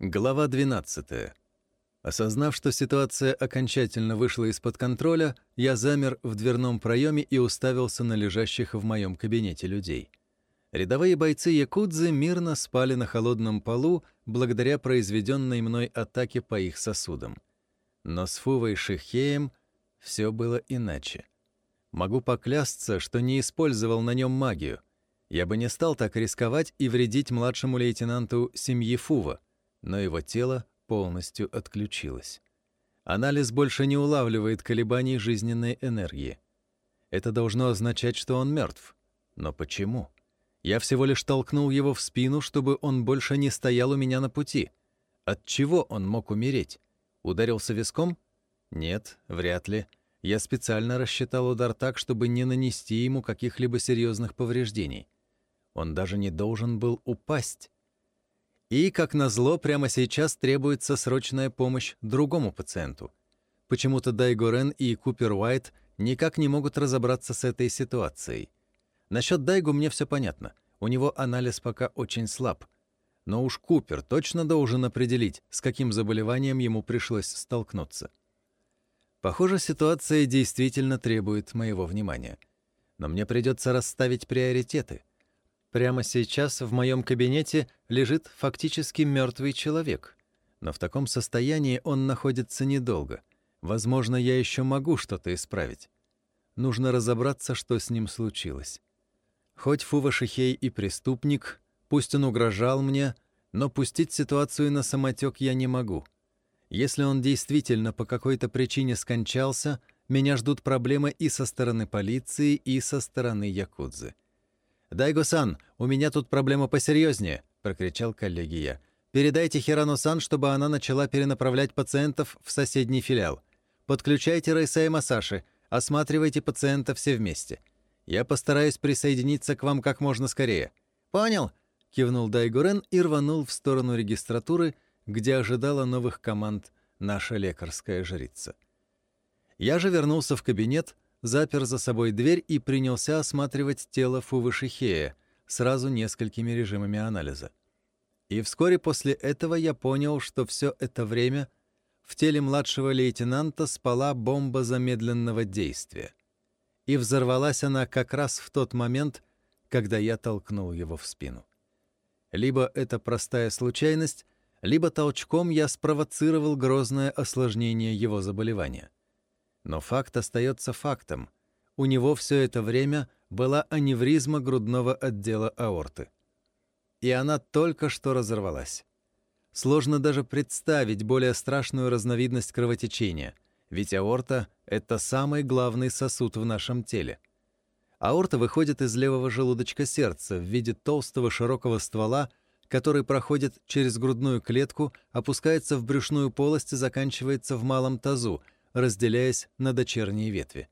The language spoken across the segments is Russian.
Глава 12. Осознав, что ситуация окончательно вышла из-под контроля, я замер в дверном проеме и уставился на лежащих в моем кабинете людей. Рядовые бойцы Якудзы мирно спали на холодном полу благодаря произведенной мной атаке по их сосудам. Но с Фувой Шихеем все было иначе. Могу поклясться, что не использовал на нем магию. Я бы не стал так рисковать и вредить младшему лейтенанту семьи Фува, но его тело полностью отключилось. Анализ больше не улавливает колебаний жизненной энергии. Это должно означать, что он мертв. Но почему? Я всего лишь толкнул его в спину, чтобы он больше не стоял у меня на пути. От чего он мог умереть? Ударился виском? Нет, вряд ли. Я специально рассчитал удар так, чтобы не нанести ему каких-либо серьезных повреждений. Он даже не должен был упасть. И, как назло, прямо сейчас требуется срочная помощь другому пациенту. Почему-то Дайго Рен и Купер Уайт никак не могут разобраться с этой ситуацией. Насчет Дайгу мне все понятно. У него анализ пока очень слаб. Но уж Купер точно должен определить, с каким заболеванием ему пришлось столкнуться. Похоже, ситуация действительно требует моего внимания. Но мне придется расставить приоритеты — Прямо сейчас в моем кабинете лежит фактически мертвый человек. Но в таком состоянии он находится недолго. Возможно, я еще могу что-то исправить. Нужно разобраться, что с ним случилось. Хоть Фува Шихей и преступник, пусть он угрожал мне, но пустить ситуацию на самотек я не могу. Если он действительно по какой-то причине скончался, меня ждут проблемы и со стороны полиции, и со стороны Якудзы. «Дайго-сан, у меня тут проблема посерьезнее», — прокричал коллеге я. «Передайте Хирану-сан, чтобы она начала перенаправлять пациентов в соседний филиал. Подключайте Райса и Масаши, осматривайте пациента все вместе. Я постараюсь присоединиться к вам как можно скорее». «Понял», — кивнул Дайгурен и рванул в сторону регистратуры, где ожидала новых команд наша лекарская жрица. Я же вернулся в кабинет, запер за собой дверь и принялся осматривать тело Фувышихея сразу несколькими режимами анализа. И вскоре после этого я понял, что все это время в теле младшего лейтенанта спала бомба замедленного действия. И взорвалась она как раз в тот момент, когда я толкнул его в спину. Либо это простая случайность, либо толчком я спровоцировал грозное осложнение его заболевания. Но факт остается фактом. У него все это время была аневризма грудного отдела аорты. И она только что разорвалась. Сложно даже представить более страшную разновидность кровотечения, ведь аорта — это самый главный сосуд в нашем теле. Аорта выходит из левого желудочка сердца в виде толстого широкого ствола, который проходит через грудную клетку, опускается в брюшную полость и заканчивается в малом тазу — разделяясь на дочерние ветви.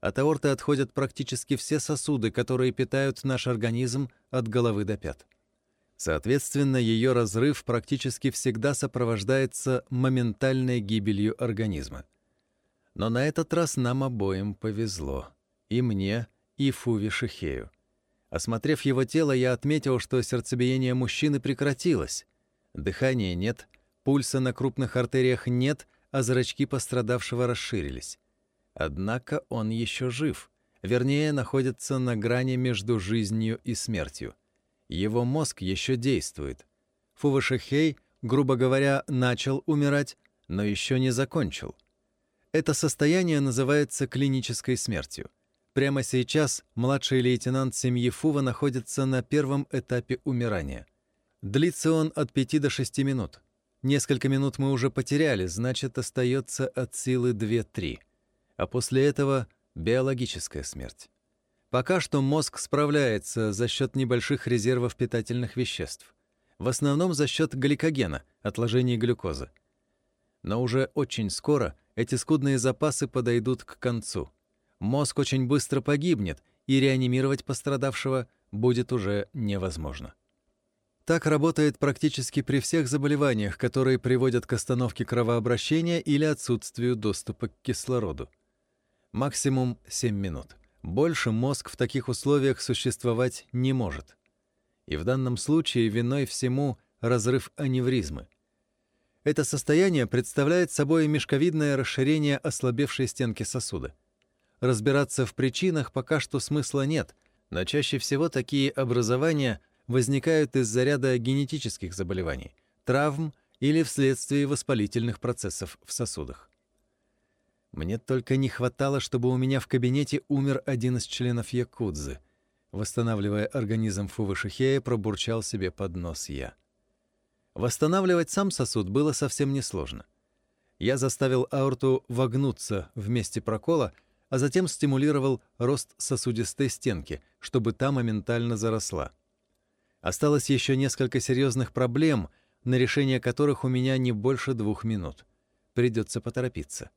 От аорты отходят практически все сосуды, которые питают наш организм от головы до пят. Соответственно, ее разрыв практически всегда сопровождается моментальной гибелью организма. Но на этот раз нам обоим повезло. И мне, и Фуви Шихею. Осмотрев его тело, я отметил, что сердцебиение мужчины прекратилось. Дыхания нет, пульса на крупных артериях нет, а зрачки пострадавшего расширились. Однако он еще жив, вернее, находится на грани между жизнью и смертью. Его мозг еще действует. Фувашихей, грубо говоря, начал умирать, но еще не закончил. Это состояние называется клинической смертью. Прямо сейчас младший лейтенант семьи Фува находится на первом этапе умирания. Длится он от 5 до 6 минут. Несколько минут мы уже потеряли, значит, остается от силы 2-3. А после этого биологическая смерть. Пока что мозг справляется за счет небольших резервов питательных веществ. В основном за счет гликогена, отложений глюкозы. Но уже очень скоро эти скудные запасы подойдут к концу. Мозг очень быстро погибнет, и реанимировать пострадавшего будет уже невозможно. Так работает практически при всех заболеваниях, которые приводят к остановке кровообращения или отсутствию доступа к кислороду. Максимум 7 минут. Больше мозг в таких условиях существовать не может. И в данном случае виной всему разрыв аневризмы. Это состояние представляет собой мешковидное расширение ослабевшей стенки сосуда. Разбираться в причинах пока что смысла нет, но чаще всего такие образования возникают из-за ряда генетических заболеваний, травм или вследствие воспалительных процессов в сосудах. Мне только не хватало, чтобы у меня в кабинете умер один из членов Якудзы. Восстанавливая организм Фувышихея, пробурчал себе под нос я. Восстанавливать сам сосуд было совсем несложно. Я заставил аорту вогнуться в месте прокола, а затем стимулировал рост сосудистой стенки, чтобы та моментально заросла. Осталось еще несколько серьезных проблем, на решение которых у меня не больше двух минут. Придется поторопиться.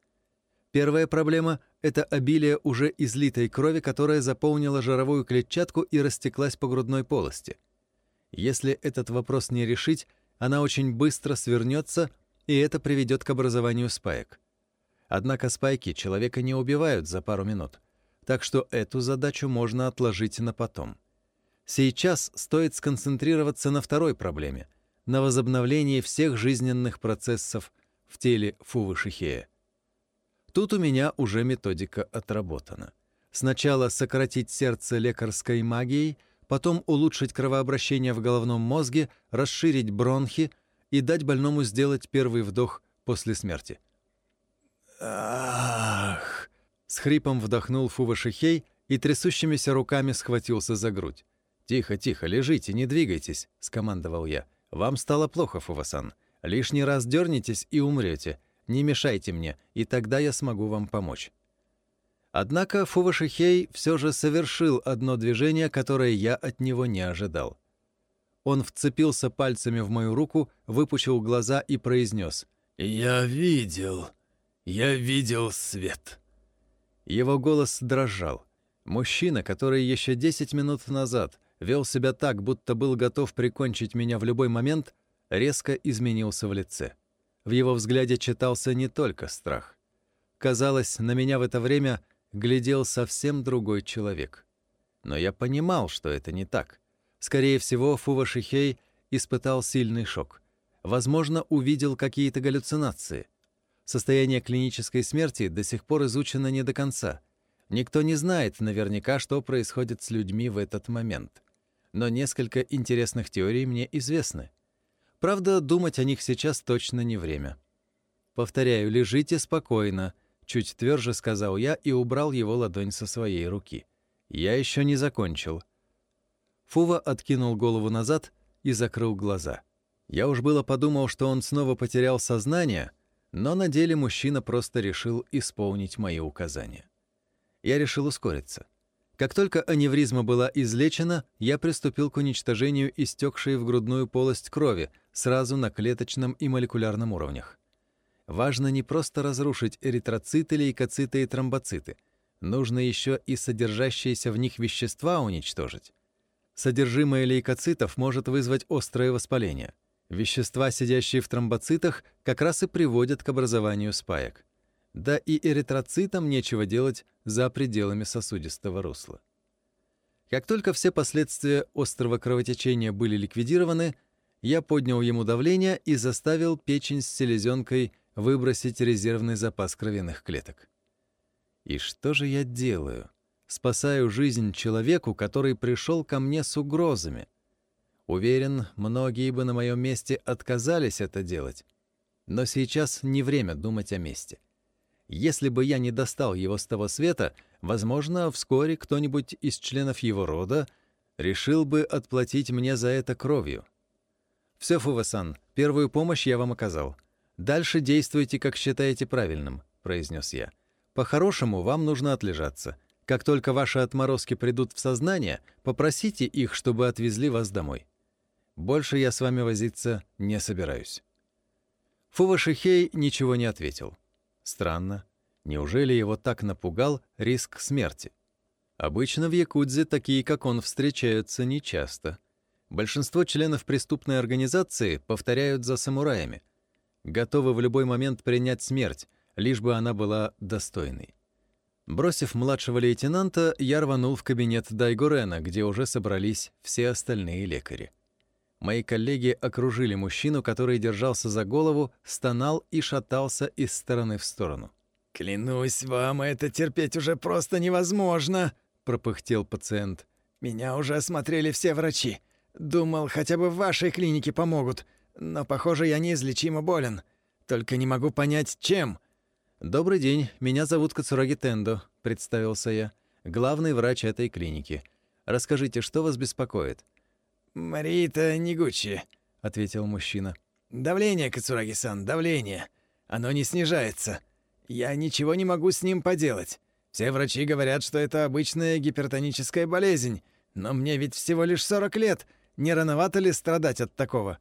Первая проблема — это обилие уже излитой крови, которая заполнила жировую клетчатку и растеклась по грудной полости. Если этот вопрос не решить, она очень быстро свернется, и это приведет к образованию спаек. Однако спайки человека не убивают за пару минут, так что эту задачу можно отложить на потом. Сейчас стоит сконцентрироваться на второй проблеме — на возобновлении всех жизненных процессов в теле Фувы-Шихея. Тут у меня уже методика отработана. Сначала сократить сердце лекарской магией, потом улучшить кровообращение в головном мозге, расширить бронхи и дать больному сделать первый вдох после смерти. «Ах!» — с хрипом вдохнул Фувашихей и трясущимися руками схватился за грудь. «Тихо, тихо, лежите, не двигайтесь», — скомандовал я. «Вам стало плохо, Фувасан. Лишний раз дернетесь и умрете. Не мешайте мне, и тогда я смогу вам помочь». Однако Фувашихей все же совершил одно движение, которое я от него не ожидал. Он вцепился пальцами в мою руку, выпучил глаза и произнес «Я видел, я видел свет». Его голос дрожал. Мужчина, который еще десять минут назад вел себя так, будто был готов прикончить меня в любой момент, резко изменился в лице. В его взгляде читался не только страх. Казалось, на меня в это время — глядел совсем другой человек. Но я понимал, что это не так. Скорее всего, Фува Шихей испытал сильный шок. Возможно, увидел какие-то галлюцинации. Состояние клинической смерти до сих пор изучено не до конца. Никто не знает наверняка, что происходит с людьми в этот момент. Но несколько интересных теорий мне известны. Правда, думать о них сейчас точно не время. Повторяю, лежите спокойно — Чуть тверже сказал я и убрал его ладонь со своей руки. Я еще не закончил. Фува откинул голову назад и закрыл глаза. Я уж было подумал, что он снова потерял сознание, но на деле мужчина просто решил исполнить мои указания. Я решил ускориться. Как только аневризма была излечена, я приступил к уничтожению истекшей в грудную полость крови сразу на клеточном и молекулярном уровнях. Важно не просто разрушить эритроциты, лейкоциты и тромбоциты. Нужно еще и содержащиеся в них вещества уничтожить. Содержимое лейкоцитов может вызвать острое воспаление. Вещества, сидящие в тромбоцитах, как раз и приводят к образованию спаек. Да и эритроцитам нечего делать за пределами сосудистого русла. Как только все последствия острого кровотечения были ликвидированы, я поднял ему давление и заставил печень с селезенкой выбросить резервный запас кровяных клеток. И что же я делаю? Спасаю жизнь человеку, который пришел ко мне с угрозами. Уверен, многие бы на моем месте отказались это делать. Но сейчас не время думать о месте. Если бы я не достал его с того света, возможно, вскоре кто-нибудь из членов его рода решил бы отплатить мне за это кровью. Все, Фувасан, первую помощь я вам оказал. «Дальше действуйте, как считаете правильным», — произнес я. «По-хорошему, вам нужно отлежаться. Как только ваши отморозки придут в сознание, попросите их, чтобы отвезли вас домой. Больше я с вами возиться не собираюсь». Фува Шихей ничего не ответил. Странно. Неужели его так напугал риск смерти? Обычно в Якудзе такие, как он, встречаются нечасто. Большинство членов преступной организации повторяют за самураями готовы в любой момент принять смерть, лишь бы она была достойной. Бросив младшего лейтенанта, я рванул в кабинет Дайгурена, где уже собрались все остальные лекари. Мои коллеги окружили мужчину, который держался за голову, стонал и шатался из стороны в сторону. «Клянусь вам, это терпеть уже просто невозможно!» — пропыхтел пациент. «Меня уже осмотрели все врачи. Думал, хотя бы в вашей клинике помогут. Но, похоже, я неизлечимо болен. Только не могу понять, чем». «Добрый день, меня зовут Кацураги Тендо», — представился я. «Главный врач этой клиники. Расскажите, что вас беспокоит?» «Марита Нигучи», — ответил мужчина. «Давление, Кацураги-сан, давление. Оно не снижается. Я ничего не могу с ним поделать. Все врачи говорят, что это обычная гипертоническая болезнь, но мне ведь всего лишь 40 лет. Не рановато ли страдать от такого?»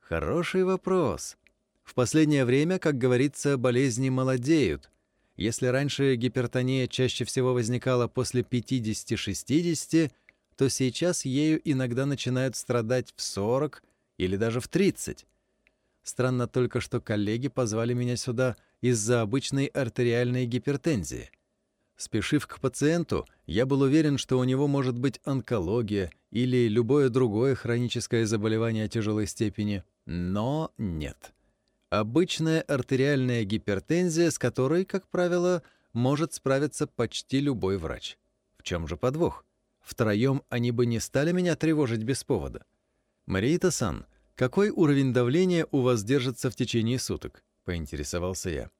«Хороший вопрос. В последнее время, как говорится, болезни молодеют. Если раньше гипертония чаще всего возникала после 50-60, то сейчас ею иногда начинают страдать в 40 или даже в 30. Странно только, что коллеги позвали меня сюда из-за обычной артериальной гипертензии. Спешив к пациенту, я был уверен, что у него может быть онкология или любое другое хроническое заболевание тяжелой степени, но нет. Обычная артериальная гипертензия, с которой, как правило, может справиться почти любой врач. В чем же подвох? Втроем они бы не стали меня тревожить без повода. «Мариита-сан, какой уровень давления у вас держится в течение суток?» — поинтересовался я.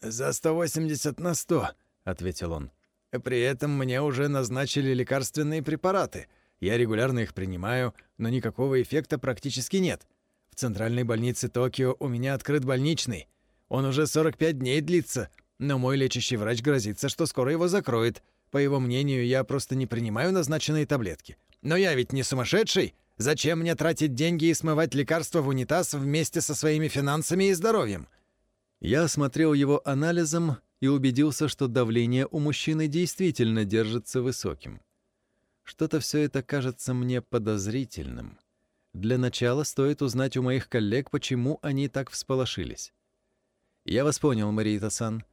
«За 180 на 100», — ответил он. «При этом мне уже назначили лекарственные препараты. Я регулярно их принимаю, но никакого эффекта практически нет. В центральной больнице Токио у меня открыт больничный. Он уже 45 дней длится, но мой лечащий врач грозится, что скоро его закроет, по его мнению, я просто не принимаю назначенные таблетки. Но я ведь не сумасшедший. Зачем мне тратить деньги и смывать лекарства в унитаз вместе со своими финансами и здоровьем? Я осмотрел его анализом и убедился, что давление у мужчины действительно держится высоким. Что-то все это кажется мне подозрительным. Для начала стоит узнать у моих коллег, почему они так всполошились. «Я вас понял, Марита-сан.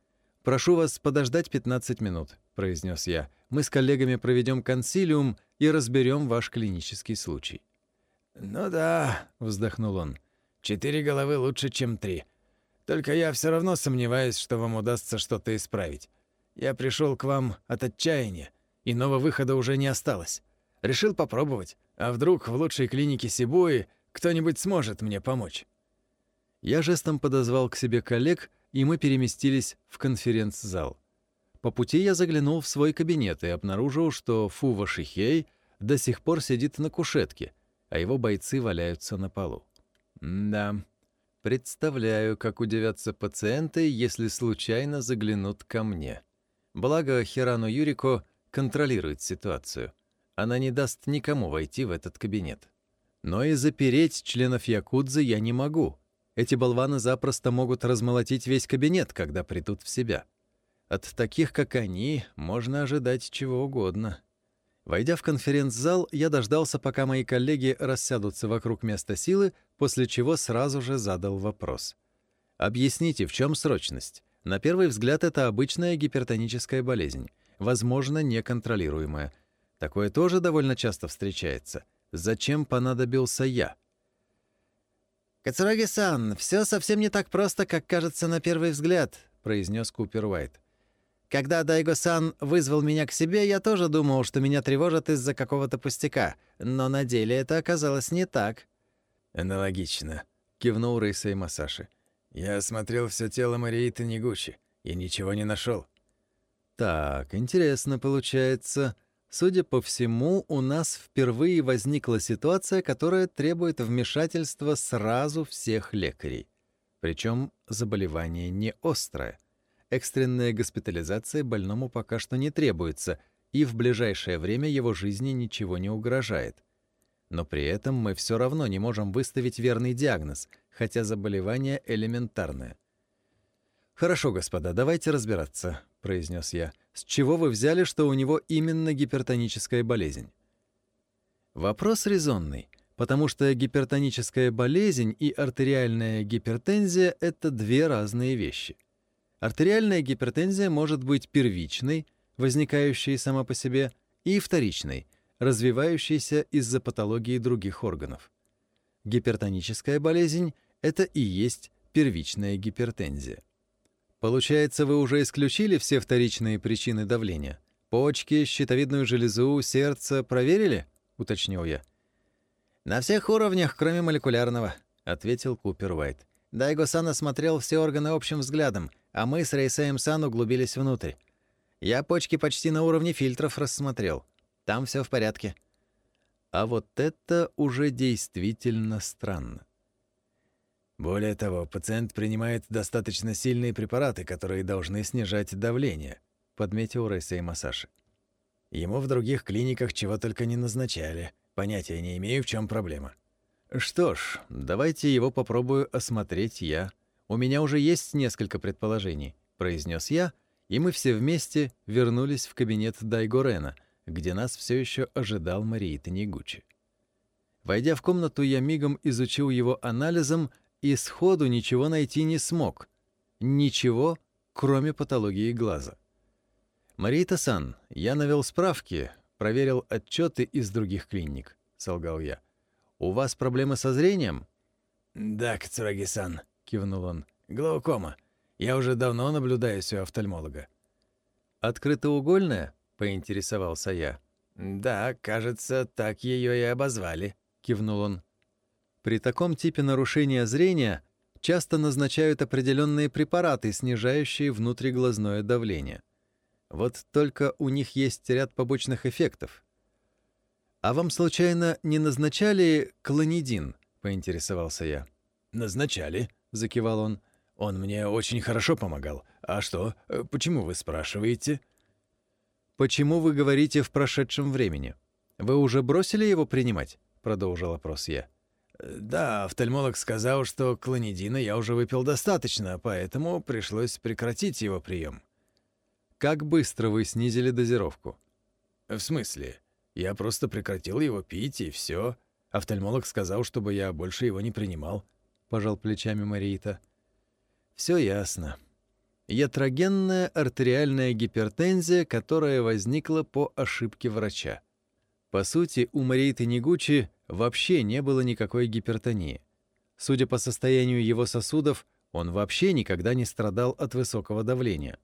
Прошу вас подождать 15 минут. — произнес я. «Мы с коллегами проведем консилиум и разберем ваш клинический случай». «Ну да», — вздохнул он. «Четыре головы лучше, чем три. Только я все равно сомневаюсь, что вам удастся что-то исправить. Я пришел к вам от отчаяния, иного выхода уже не осталось. Решил попробовать, а вдруг в лучшей клинике Сибуи кто-нибудь сможет мне помочь». Я жестом подозвал к себе коллег, и мы переместились в конференц-зал. По пути я заглянул в свой кабинет и обнаружил, что Фува Шихей до сих пор сидит на кушетке, а его бойцы валяются на полу. да, представляю, как удивятся пациенты, если случайно заглянут ко мне. Благо, Хирану Юрико контролирует ситуацию. Она не даст никому войти в этот кабинет. Но и запереть членов Якудзы я не могу. Эти болваны запросто могут размолотить весь кабинет, когда придут в себя. От таких, как они, можно ожидать чего угодно. Войдя в конференц-зал, я дождался, пока мои коллеги рассядутся вокруг места силы, после чего сразу же задал вопрос. «Объясните, в чем срочность? На первый взгляд, это обычная гипертоническая болезнь, возможно, неконтролируемая. Такое тоже довольно часто встречается. Зачем понадобился я?» «Кацураги-сан, все совсем не так просто, как кажется на первый взгляд», — произнес Купер Уайт. Когда Дайго-сан вызвал меня к себе, я тоже думал, что меня тревожат из-за какого-то пустяка, но на деле это оказалось не так». «Аналогично», — кивнул Рейсей Масаши. «Я осмотрел все тело Марии Танигучи и ничего не нашел. «Так, интересно получается. Судя по всему, у нас впервые возникла ситуация, которая требует вмешательства сразу всех лекарей. Причем заболевание не острое. Экстренная госпитализация больному пока что не требуется, и в ближайшее время его жизни ничего не угрожает. Но при этом мы все равно не можем выставить верный диагноз, хотя заболевание элементарное. «Хорошо, господа, давайте разбираться», — произнес я. «С чего вы взяли, что у него именно гипертоническая болезнь?» Вопрос резонный, потому что гипертоническая болезнь и артериальная гипертензия — это две разные вещи. Артериальная гипертензия может быть первичной, возникающей сама по себе, и вторичной, развивающейся из-за патологии других органов. Гипертоническая болезнь — это и есть первичная гипертензия. Получается, вы уже исключили все вторичные причины давления? Почки, щитовидную железу, сердце проверили? Уточнил я. На всех уровнях, кроме молекулярного, ответил Купер Уайт. Дайго-сан осмотрел все органы общим взглядом, а мы с Рейсеем Сан углубились внутрь. Я почки почти на уровне фильтров рассмотрел. Там все в порядке. А вот это уже действительно странно. Более того, пациент принимает достаточно сильные препараты, которые должны снижать давление, подметил Рейсей Масаши. Ему в других клиниках чего только не назначали. Понятия не имею, в чем проблема. Что ж, давайте его попробую осмотреть я. У меня уже есть несколько предположений, произнес я, и мы все вместе вернулись в кабинет Дайгорена, где нас все еще ожидал Марии Танегучи. Войдя в комнату, я мигом изучил его анализом и сходу ничего найти не смог. Ничего, кроме патологии глаза. «Марита-сан, я навел справки, проверил отчеты из других клиник», — солгал я. «У вас проблемы со зрением?» «Да, Кацураги-сан», — кивнул он. «Глаукома. Я уже давно наблюдаюсь у офтальмолога». «Открытоугольная?» — поинтересовался я. «Да, кажется, так ее и обозвали», — кивнул он. При таком типе нарушения зрения часто назначают определенные препараты, снижающие внутриглазное давление. Вот только у них есть ряд побочных эффектов. «А вам, случайно, не назначали клонидин?» — поинтересовался я. «Назначали», — закивал он. «Он мне очень хорошо помогал. А что? Почему вы спрашиваете?» «Почему вы говорите в прошедшем времени? Вы уже бросили его принимать?» — продолжил опрос я. «Да, офтальмолог сказал, что клонидина я уже выпил достаточно, поэтому пришлось прекратить его прием». «Как быстро вы снизили дозировку?» «В смысле? Я просто прекратил его пить, и все. Офтальмолог сказал, чтобы я больше его не принимал», — пожал плечами Марита. «Все ясно. Ятрогенная артериальная гипертензия, которая возникла по ошибке врача. По сути, у Мариты Негучи вообще не было никакой гипертонии. Судя по состоянию его сосудов, он вообще никогда не страдал от высокого давления.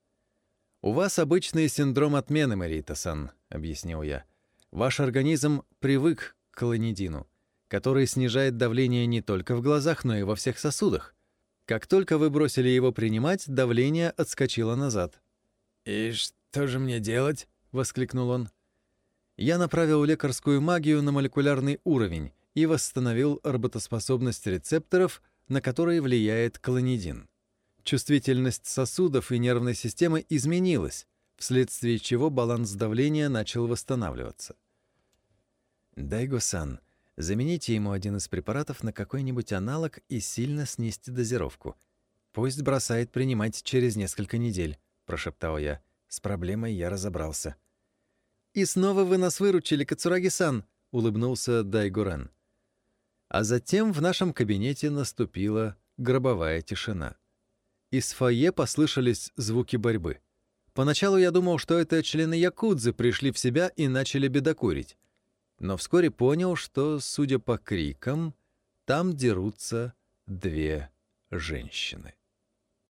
«У вас обычный синдром отмены, Марита-сан», — объяснил я. «Ваш организм привык к клонидину, который снижает давление не только в глазах, но и во всех сосудах. Как только вы бросили его принимать, давление отскочило назад». «И что же мне делать?» — воскликнул он я направил лекарскую магию на молекулярный уровень и восстановил работоспособность рецепторов, на которые влияет клонидин. Чувствительность сосудов и нервной системы изменилась, вследствие чего баланс давления начал восстанавливаться. Дайго-сан, замените ему один из препаратов на какой-нибудь аналог и сильно снизьте дозировку. Пусть бросает принимать через несколько недель, прошептал я. С проблемой я разобрался. «И снова вы нас выручили, Кацураги-сан!» — улыбнулся Дайгурен. А затем в нашем кабинете наступила гробовая тишина. Из фойе послышались звуки борьбы. Поначалу я думал, что это члены Якудзы пришли в себя и начали бедокурить. Но вскоре понял, что, судя по крикам, там дерутся две женщины.